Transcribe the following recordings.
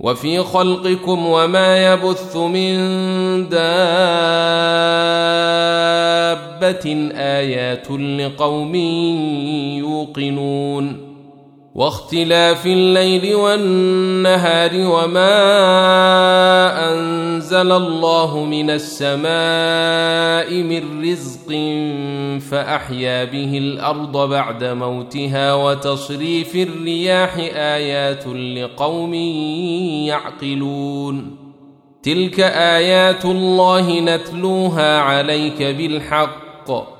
وفي خلقكم وما يبث من دابة آيات لقوم يوقنون واختلاف الليل والنهار وما أنزل الله من السماء من رزق فأحيا به الأرض بعد موتها وتصريف الرياح آيات لقوم يعقلون. تلك آيات الله نتلوها عليك بالحق.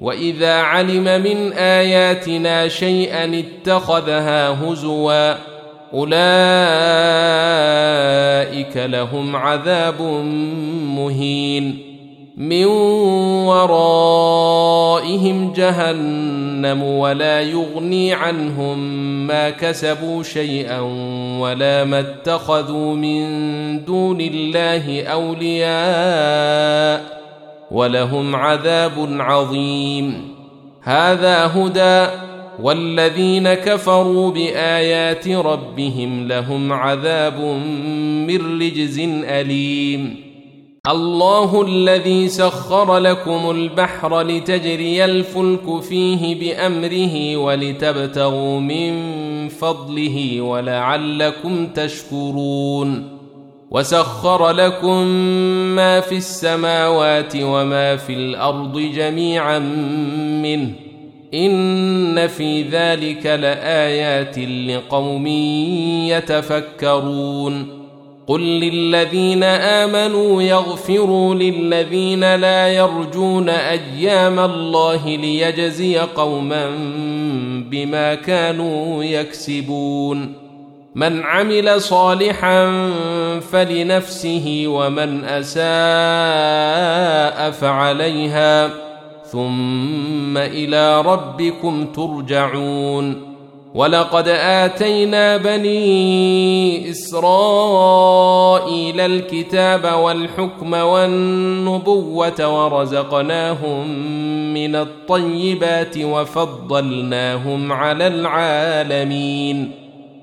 واذا علم من اياتنا شيئا اتخذها هزوا اولئك لهم عذاب مهين من ورائهم جهنم ولا يغني عنهم ما كسبوا شيئا ولا ما اتخذوا من دون الله اولياء ولهم عذاب عظيم. هذا هدى والذين كفروا بآيات ربهم لهم عذاب من رجز أليم. الله الذي سخر لكم البحر لتجري الفلك فيه بأمره ولتبتغوا من فضله ولعلكم تشكرون. وسخر لكم ما في السماوات وما في الأرض جميعا منه. إن في ذلك لآيات لقوم يتفكرون. قل للذين آمنوا يغفروا للذين لا يرجون أيام الله ليجزي قوما بما كانوا يكسبون. من عمل صالحا فلنفسه ومن أساء فعليها ثم إلى ربكم ترجعون. ولقد آتينا بني إسرائيل الكتاب والحكم والنبوة ورزقناهم من الطيبات وفضلناهم على العالمين.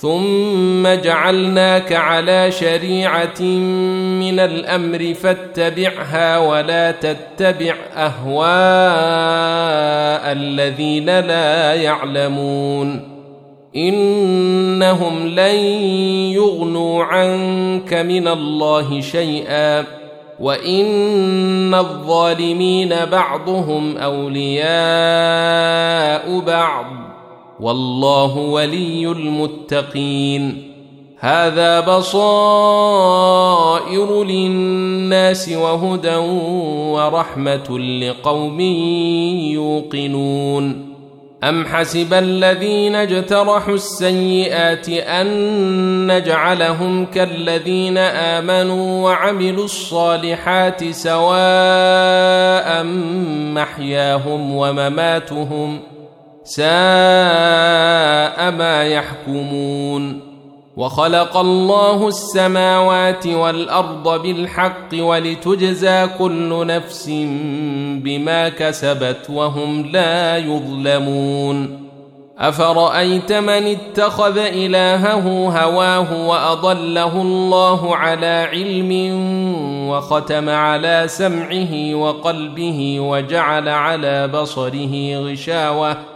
ثم جعلناك على شريعة من الأمر فاتبعها ولا تتبع أهواء الذين لا يعلمون. إنهم لن يغنوا عنك من الله شيئا. وإن الظالمين بعضهم أولياء بعض. والله ولي المتقين. هذا بصائر للناس وهدى ورحمة لقوم يوقنون. أم حسب الذين اجترحوا السيئات أن نجعلهم كالذين آمنوا وعملوا الصالحات سواء محياهم ومماتهم ساء ما يحكمون وخلق الله السماوات والأرض بالحق ولتجزى كل نفس بما كسبت وهم لا يظلمون أفرأيت من اتخذ إلهه هواه وأضله الله على علم وختم على سمعه وقلبه وجعل على بصره غشاوة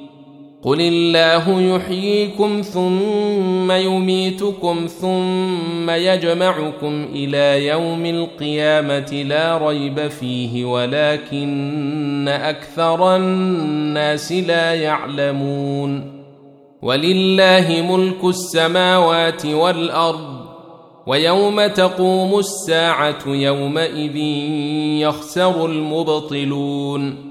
قل الله يحييكم ثم يميتكم ثم يجمعكم إلى يوم القيامه لا ريب فيه ولكن أكثر الناس لا يعلمون ولله ملك السماوات والارض ويوم تقوم الساعة يومئذ يخسر المبطلون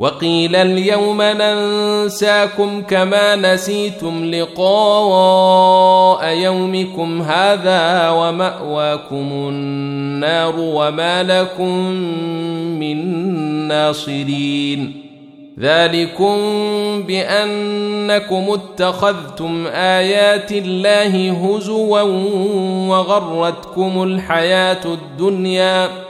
وقيل اليوم ننساكم كما نسيتم لقاء يومكم هذا ومأواكم النار وما لكم من ناصرين. ذلكم بأنكم اتخذتم آيات الله هزوا وغرتكم الحياة الدنيا.